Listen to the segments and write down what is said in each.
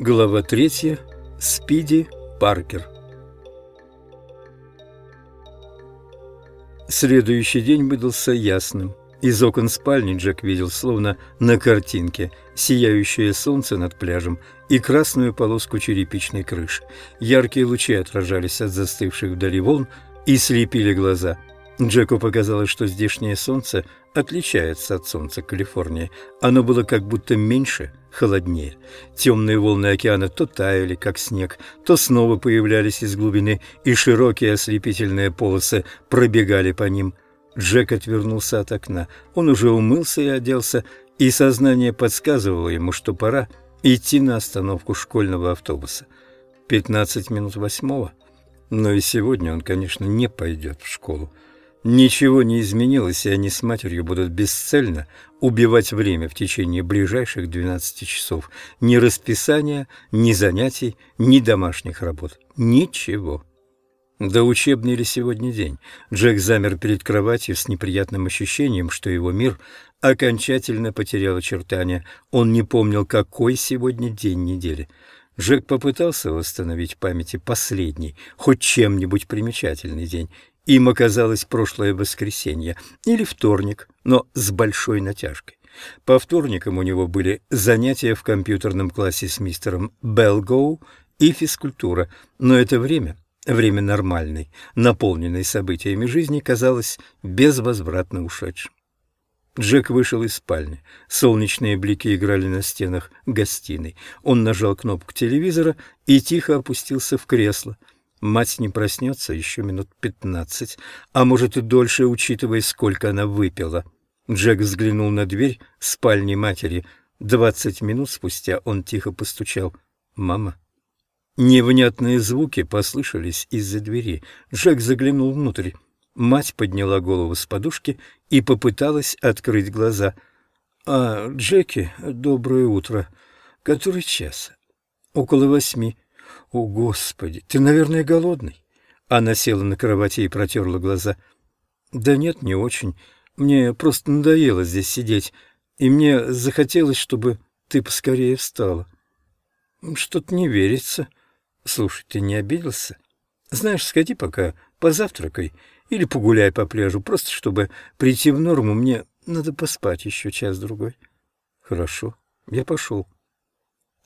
Глава третья. Спиди Паркер. Следующий день выдался ясным. Из окон спальни Джек видел, словно на картинке, сияющее солнце над пляжем и красную полоску черепичной крыши. Яркие лучи отражались от застывших вдали волн и слепили глаза. Джеку показалось, что здешнее солнце отличается от солнца Калифорнии. Оно было как будто меньше, холоднее. Темные волны океана то таяли, как снег, то снова появлялись из глубины, и широкие ослепительные полосы пробегали по ним. Джек отвернулся от окна. Он уже умылся и оделся, и сознание подсказывало ему, что пора идти на остановку школьного автобуса. Пятнадцать минут восьмого. Но и сегодня он, конечно, не пойдет в школу. Ничего не изменилось, и они с матерью будут бесцельно убивать время в течение ближайших 12 часов. Ни расписания, ни занятий, ни домашних работ. Ничего. Да учебный ли сегодня день? Джек замер перед кроватью с неприятным ощущением, что его мир окончательно потерял очертания. Он не помнил, какой сегодня день недели. Джек попытался восстановить в памяти последний, хоть чем-нибудь примечательный день, им оказалось прошлое воскресенье или вторник, но с большой натяжкой. По вторникам у него были занятия в компьютерном классе с мистером Белгоу и физкультура, но это время, время нормальной, наполненной событиями жизни, казалось безвозвратно ушедшим. Джек вышел из спальни. Солнечные блики играли на стенах гостиной. Он нажал кнопку телевизора и тихо опустился в кресло – Мать не проснется еще минут пятнадцать, а может и дольше, учитывая, сколько она выпила. Джек взглянул на дверь спальни матери. Двадцать минут спустя он тихо постучал. «Мама». Невнятные звуки послышались из-за двери. Джек заглянул внутрь. Мать подняла голову с подушки и попыталась открыть глаза. «А, Джеки, доброе утро. Который час?» «Около восьми». «О, Господи, ты, наверное, голодный?» Она села на кровати и протерла глаза. «Да нет, не очень. Мне просто надоело здесь сидеть, и мне захотелось, чтобы ты поскорее встала». «Что-то не верится. Слушай, ты не обиделся? Знаешь, сходи пока, позавтракай или погуляй по пляжу, просто чтобы прийти в норму. Мне надо поспать еще час-другой». «Хорошо, я пошел».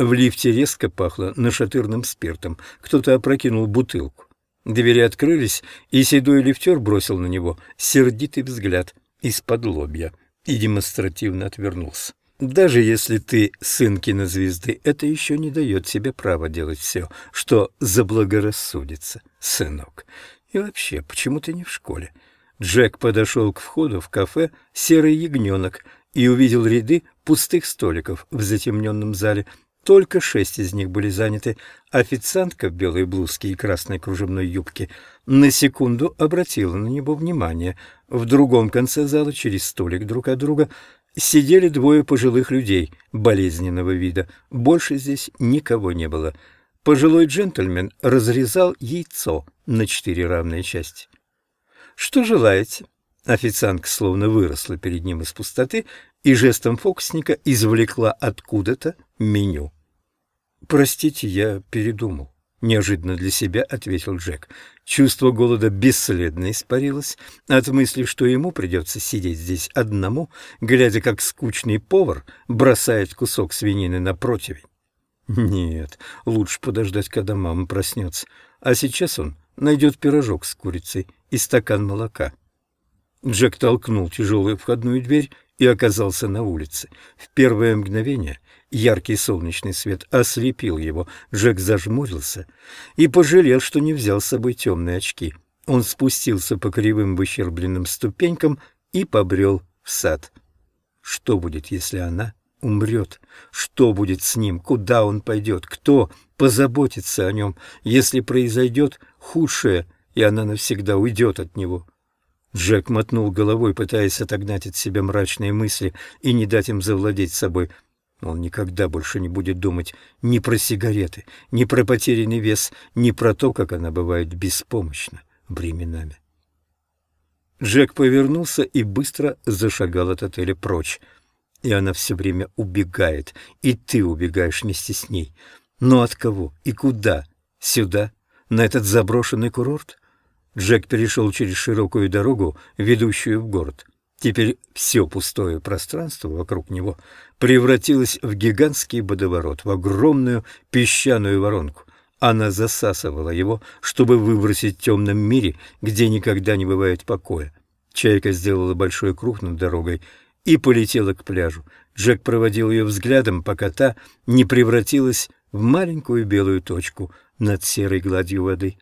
В лифте резко пахло нашатырным спиртом. Кто-то опрокинул бутылку. Двери открылись, и седой лифтер бросил на него сердитый взгляд из-под лобья и демонстративно отвернулся. Даже если ты сын кинозвезды, это еще не дает тебе права делать все, что заблагорассудится, сынок. И вообще, почему ты не в школе? Джек подошел к входу в кафе «Серый ягненок» и увидел ряды пустых столиков в затемненном зале, только шесть из них были заняты. Официантка в белой блузке и красной кружевной юбке на секунду обратила на него внимание. В другом конце зала, через столик друг от друга, сидели двое пожилых людей болезненного вида. Больше здесь никого не было. Пожилой джентльмен разрезал яйцо на четыре равные части. «Что желаете?» Официантка словно выросла перед ним из пустоты и жестом фокусника извлекла откуда-то меню. «Простите, я передумал», — неожиданно для себя ответил Джек. Чувство голода бесследно испарилось от мысли, что ему придется сидеть здесь одному, глядя, как скучный повар бросает кусок свинины на противень. Нет, лучше подождать, когда мама проснется. А сейчас он найдет пирожок с курицей и стакан молока. Джек толкнул тяжелую входную дверь и оказался на улице. В первое мгновение яркий солнечный свет ослепил его. Джек зажмурился и пожалел, что не взял с собой темные очки. Он спустился по кривым выщербленным ступенькам и побрел в сад. Что будет, если она умрет? Что будет с ним? Куда он пойдет? Кто позаботится о нем, если произойдет худшее, и она навсегда уйдет от него? Джек мотнул головой, пытаясь отогнать от себя мрачные мысли и не дать им завладеть собой. Он никогда больше не будет думать ни про сигареты, ни про потерянный вес, ни про то, как она бывает беспомощна временами. Джек повернулся и быстро зашагал от отеля прочь. И она все время убегает, и ты убегаешь вместе с ней. Но от кого и куда? Сюда? На этот заброшенный курорт? Джек перешел через широкую дорогу, ведущую в город. Теперь все пустое пространство вокруг него превратилось в гигантский водоворот, в огромную песчаную воронку. Она засасывала его, чтобы выбросить в темном мире, где никогда не бывает покоя. Чайка сделала большой круг над дорогой и полетела к пляжу. Джек проводил ее взглядом, пока та не превратилась в маленькую белую точку над серой гладью воды.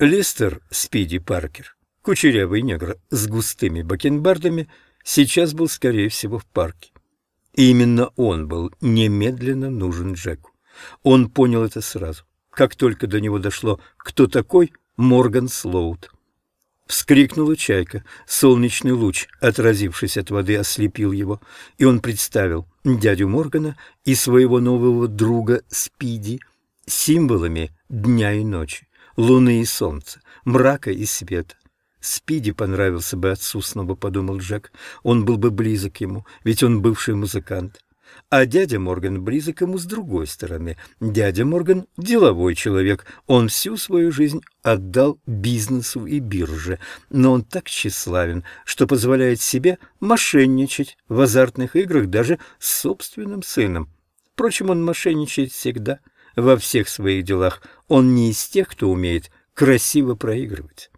Листер Спиди Паркер, кучерявый негр с густыми бакенбардами, сейчас был, скорее всего, в парке. И именно он был немедленно нужен Джеку. Он понял это сразу, как только до него дошло, кто такой Морган Слоут. Вскрикнула чайка. Солнечный луч, отразившись от воды, ослепил его, и он представил дядю Моргана и своего нового друга Спиди символами дня и ночи, луны и солнца, мрака и света. Спиди понравился бы отцу, снова подумал Джек. Он был бы близок ему, ведь он бывший музыкант. А дядя Морган близок ему с другой стороны. Дядя Морган – деловой человек. Он всю свою жизнь отдал бизнесу и бирже. Но он так тщеславен, что позволяет себе мошенничать в азартных играх даже с собственным сыном. Впрочем, он мошенничает всегда. Во всех своих делах он не из тех, кто умеет красиво проигрывать.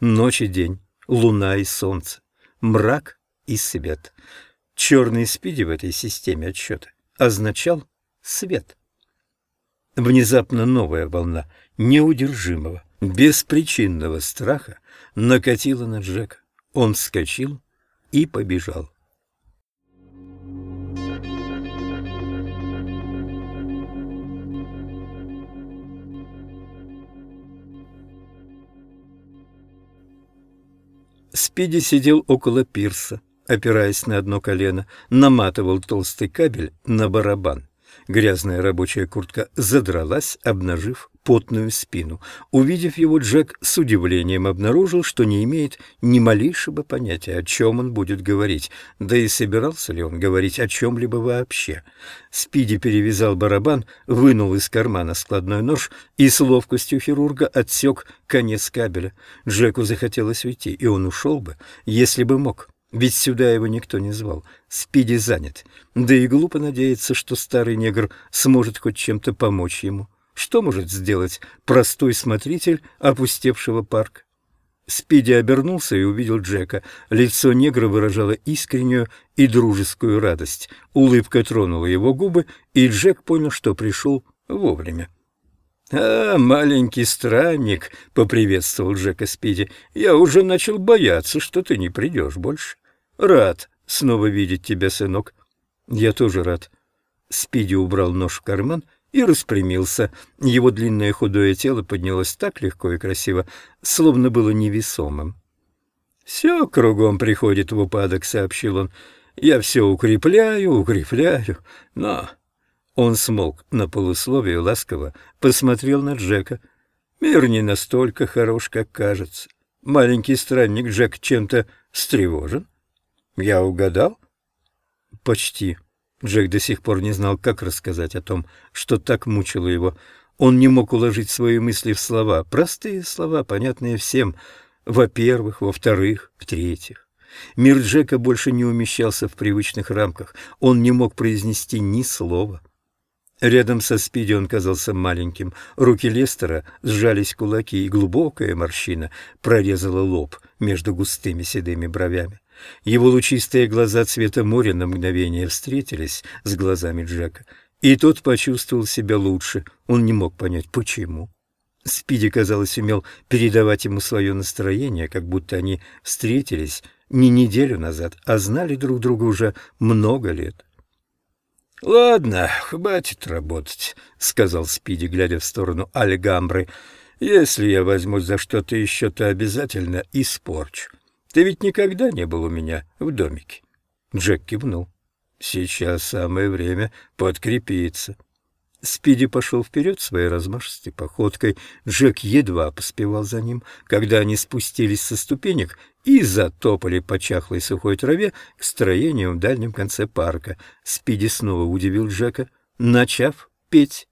Ночь и день, луна и солнце, мрак и свет – Черный спиди в этой системе отсчета означал свет. Внезапно новая волна неудержимого, беспричинного страха накатила на Джека. Он вскочил и побежал. Спиди сидел около пирса, опираясь на одно колено, наматывал толстый кабель на барабан. Грязная рабочая куртка задралась, обнажив потную спину. Увидев его, Джек с удивлением обнаружил, что не имеет ни малейшего понятия, о чем он будет говорить, да и собирался ли он говорить о чем-либо вообще. Спиди перевязал барабан, вынул из кармана складной нож и с ловкостью хирурга отсек конец кабеля. Джеку захотелось уйти, и он ушел бы, если бы мог. Ведь сюда его никто не звал. Спиди занят. Да и глупо надеяться, что старый негр сможет хоть чем-то помочь ему. Что может сделать простой смотритель опустевшего парка? Спиди обернулся и увидел Джека. Лицо негра выражало искреннюю и дружескую радость. Улыбка тронула его губы, и Джек понял, что пришел вовремя. «А, маленький странник», — поприветствовал Джека Спиди, — «я уже начал бояться, что ты не придешь больше. Рад снова видеть тебя, сынок». «Я тоже рад». Спиди убрал нож в карман и распрямился. Его длинное худое тело поднялось так легко и красиво, словно было невесомым. «Все кругом приходит в упадок», — сообщил он. «Я все укрепляю, укрепляю, но он смолк на полусловие ласково, посмотрел на Джека. Мир не настолько хорош, как кажется. Маленький странник Джек чем-то встревожен. Я угадал? Почти. Джек до сих пор не знал, как рассказать о том, что так мучило его. Он не мог уложить свои мысли в слова, простые слова, понятные всем. Во-первых, во-вторых, в-третьих. Мир Джека больше не умещался в привычных рамках. Он не мог произнести ни слова. Рядом со Спиди он казался маленьким. Руки Лестера сжались кулаки, и глубокая морщина прорезала лоб между густыми седыми бровями. Его лучистые глаза цвета моря на мгновение встретились с глазами Джека, и тот почувствовал себя лучше. Он не мог понять, почему. Спиди, казалось, умел передавать ему свое настроение, как будто они встретились не неделю назад, а знали друг друга уже много лет. — Ладно, хватит работать, — сказал Спиди, глядя в сторону Альгамбры. — Если я возьмусь за что-то еще, то обязательно испорчу. Ты ведь никогда не был у меня в домике. Джек кивнул. — Сейчас самое время подкрепиться. Спиди пошел вперед своей размашистой походкой. Джек едва поспевал за ним, когда они спустились со ступенек и затопали по чахлой сухой траве к строению в дальнем конце парка. Спиди снова удивил Джека, начав петь.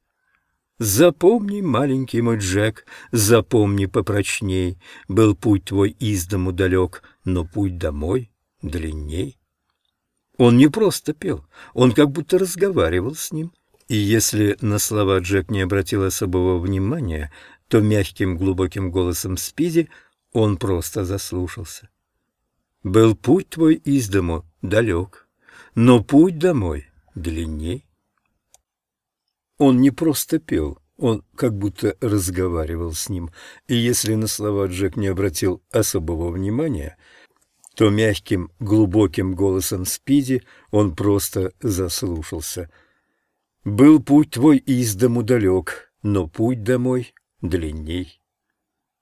Запомни, маленький мой Джек, запомни попрочней, Был путь твой из дому далек, но путь домой длинней. Он не просто пел, он как будто разговаривал с ним. И если на слова Джек не обратил особого внимания, то мягким глубоким голосом Спиди он просто заслушался. «Был путь твой из дому далек, но путь домой длинней». Он не просто пел, он как будто разговаривал с ним, и если на слова Джек не обратил особого внимания, то мягким, глубоким голосом Спиди он просто заслушался. «Был путь твой из дому далек, но путь домой длинней».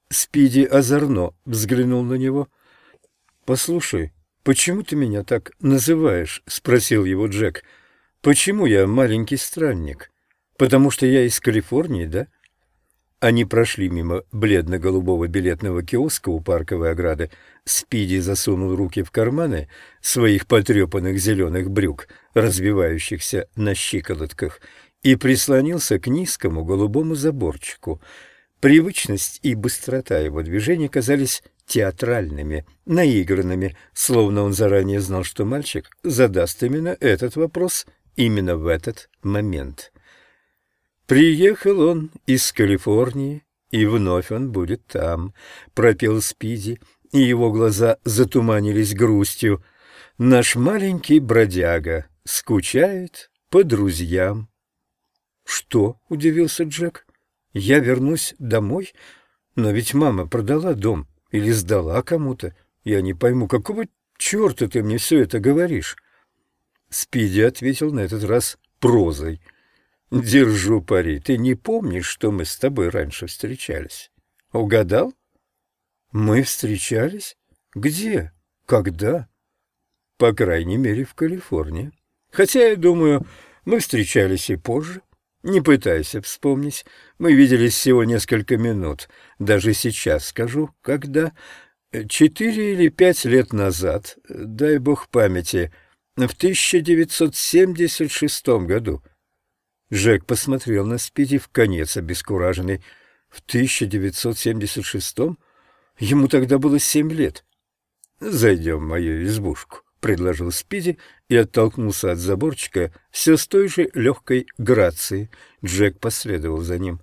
Спиди озорно взглянул на него. «Послушай, почему ты меня так называешь?» — спросил его Джек. «Почему я маленький странник?» Потому что я из Калифорнии, да? Они прошли мимо бледно-голубого билетного киоска у парковой ограды. Спиди засунул руки в карманы своих потрепанных зеленых брюк, развивающихся на щиколотках, и прислонился к низкому голубому заборчику. Привычность и быстрота его движений казались театральными, наигранными, словно он заранее знал, что мальчик задаст именно этот вопрос именно в этот момент. Приехал он из Калифорнии, и вновь он будет там, — пропел Спиди, и его глаза затуманились грустью. Наш маленький бродяга скучает по друзьям. — Что? — удивился Джек. — Я вернусь домой? Но ведь мама продала дом или сдала кому-то. Я не пойму, какого черта ты мне все это говоришь? Спиди ответил на этот раз прозой — Держу пари, ты не помнишь, что мы с тобой раньше встречались? Угадал? Мы встречались? Где? Когда? По крайней мере, в Калифорнии. Хотя, я думаю, мы встречались и позже. Не пытайся вспомнить. Мы виделись всего несколько минут. Даже сейчас скажу, когда. Четыре или пять лет назад, дай бог памяти, в 1976 году. Жек посмотрел на Спиди в конец обескураженный. В 1976-м? Ему тогда было семь лет. «Зайдем в мою избушку», — предложил Спиди и оттолкнулся от заборчика все с той же легкой грацией. Джек последовал за ним.